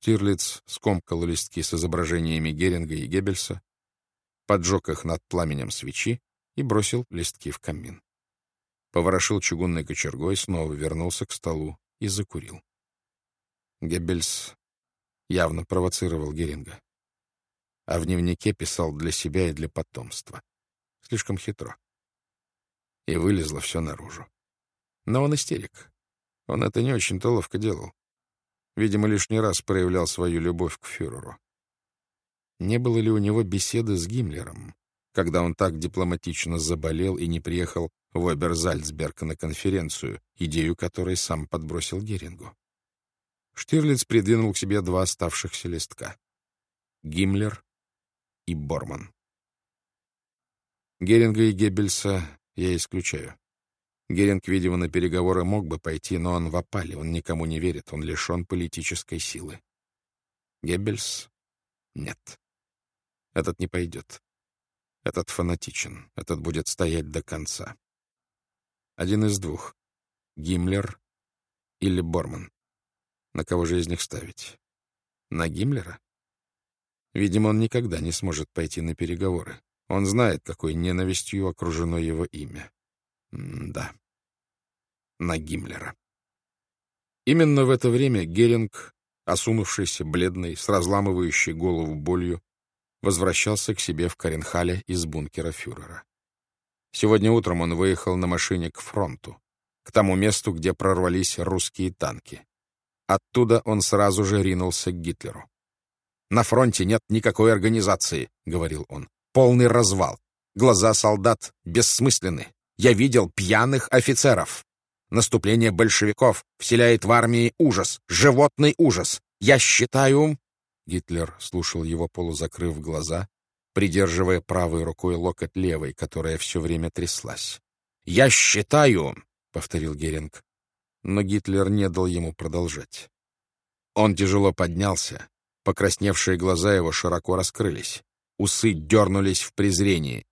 Штирлиц скомкал листки с изображениями Геринга и Геббельса, поджег их над пламенем свечи и бросил листки в камин. Поворошил чугунной кочергой, снова вернулся к столу и закурил. Геббельс явно провоцировал Геринга. А в дневнике писал для себя и для потомства. Слишком хитро. И вылезло все наружу. Но он истерик. Он это не очень-то ловко делал. Видимо, лишний раз проявлял свою любовь к фюреру. Не было ли у него беседы с Гиммлером, когда он так дипломатично заболел и не приехал в Оберзальцберг на конференцию, идею которой сам подбросил Герингу? Штирлиц придвинул к себе два оставшихся листка. Гиммлер и Борман. Геринга и Геббельса я исключаю. Геринг, видимо, на переговоры мог бы пойти, но он в опале, он никому не верит, он лишен политической силы. Геббельс? Нет. Этот не пойдет. Этот фанатичен, этот будет стоять до конца. Один из двух. Гиммлер или Борман. На кого же из них ставить? На Гиммлера? Видимо, он никогда не сможет пойти на переговоры. Он знает, какой ненавистью окружено его имя. Да. На Гиммлера. Именно в это время Геринг, осунувшийся, бледный, с разламывающей голову болью, возвращался к себе в Каренхале из бункера фюрера. Сегодня утром он выехал на машине к фронту, к тому месту, где прорвались русские танки. Оттуда он сразу же ринулся к Гитлеру. «На фронте нет никакой организации», — говорил он. «Полный развал. Глаза солдат бессмысленны. Я видел пьяных офицеров. Наступление большевиков вселяет в армии ужас, животный ужас. Я считаю...» Гитлер слушал его, полузакрыв глаза, придерживая правой рукой локоть левой, которая все время тряслась. «Я считаю...» — повторил Геринг. Но Гитлер не дал ему продолжать. Он тяжело поднялся, покрасневшие глаза его широко раскрылись, усы дернулись в презрении.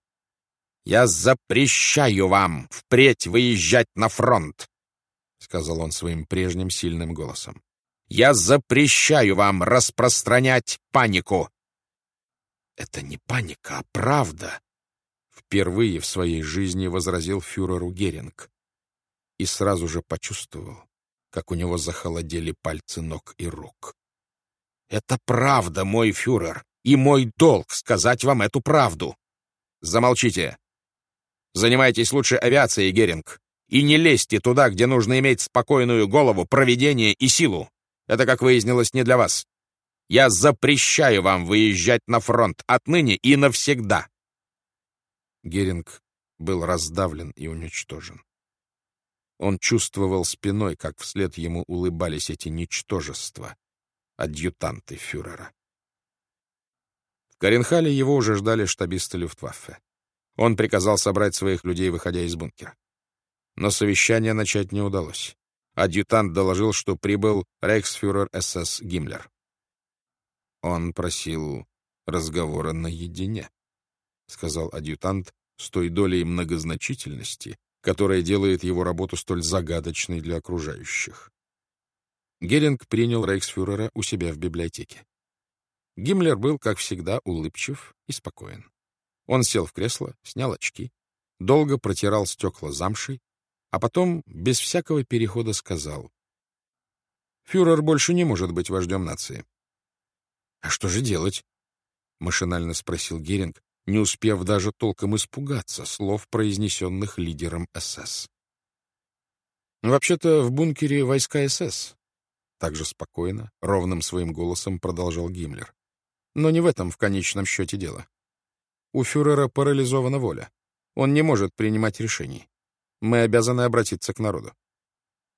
«Я запрещаю вам впредь выезжать на фронт!» — сказал он своим прежним сильным голосом. «Я запрещаю вам распространять панику!» «Это не паника, а правда!» Впервые в своей жизни возразил фюреру Геринг. И сразу же почувствовал, как у него захолодели пальцы ног и рук. «Это правда, мой фюрер, и мой долг сказать вам эту правду!» «Замолчите!» Занимайтесь лучше авиацией, Геринг. И не лезьте туда, где нужно иметь спокойную голову, проведение и силу. Это, как выяснилось, не для вас. Я запрещаю вам выезжать на фронт отныне и навсегда. Геринг был раздавлен и уничтожен. Он чувствовал спиной, как вслед ему улыбались эти ничтожества, адъютанты фюрера. В Каренхале его уже ждали штабисты Люфтваффе. Он приказал собрать своих людей, выходя из бункера. Но совещание начать не удалось. Адъютант доложил, что прибыл рейхсфюрер СС Гиммлер. Он просил разговора наедине, — сказал адъютант с той долей многозначительности, которая делает его работу столь загадочной для окружающих. Геринг принял рейхсфюрера у себя в библиотеке. Гиммлер был, как всегда, улыбчив и спокоен. Он сел в кресло, снял очки, долго протирал стекла замшей, а потом, без всякого перехода, сказал, «Фюрер больше не может быть вождем нации». «А что же делать?» — машинально спросил Геринг, не успев даже толком испугаться слов, произнесенных лидером СС. «Вообще-то в бункере войска СС», — также спокойно, ровным своим голосом продолжал Гиммлер. «Но не в этом в конечном счете дело. У фюрера парализована воля. Он не может принимать решений. Мы обязаны обратиться к народу.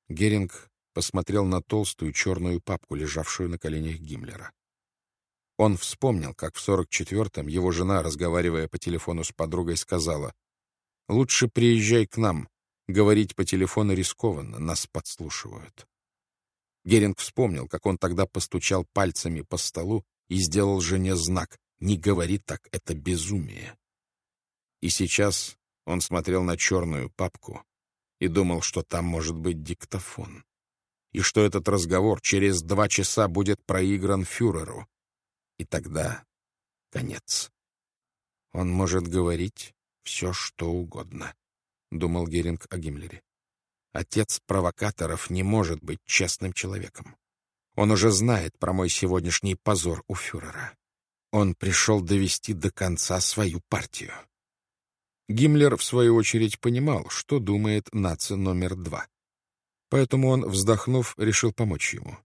Геринг посмотрел на толстую черную папку, лежавшую на коленях Гиммлера. Он вспомнил, как в 44-м его жена, разговаривая по телефону с подругой, сказала, «Лучше приезжай к нам. Говорить по телефону рискованно, нас подслушивают». Геринг вспомнил, как он тогда постучал пальцами по столу и сделал жене знак не говори так, это безумие. И сейчас он смотрел на черную папку и думал, что там может быть диктофон. и что этот разговор через два часа будет проигран фюреру. И тогда конец. Он может говорить все, что угодно, — думал Геринг о Гиммлере. Отец провокаторов не может быть честным человеком. Он уже знает про мой сегодняшний позор у фюрера. Он пришел довести до конца свою партию. Гиммлер, в свою очередь, понимал, что думает нация номер два. Поэтому он, вздохнув, решил помочь ему.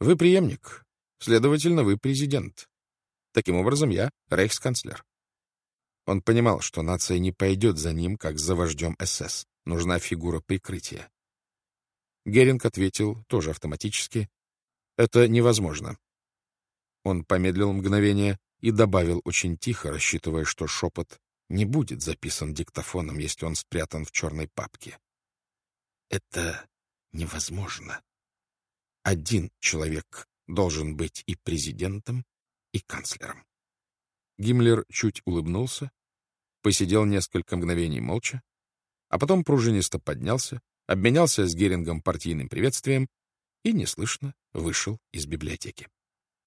«Вы преемник, следовательно, вы президент. Таким образом, я рейхсканцлер». Он понимал, что нация не пойдет за ним, как за вождем СС. Нужна фигура прикрытия. Геринг ответил, тоже автоматически, «Это невозможно». Он помедлил мгновение и добавил очень тихо, рассчитывая, что шепот не будет записан диктофоном, если он спрятан в черной папке. Это невозможно. Один человек должен быть и президентом, и канцлером. Гиммлер чуть улыбнулся, посидел несколько мгновений молча, а потом пружинисто поднялся, обменялся с Герингом партийным приветствием и неслышно вышел из библиотеки.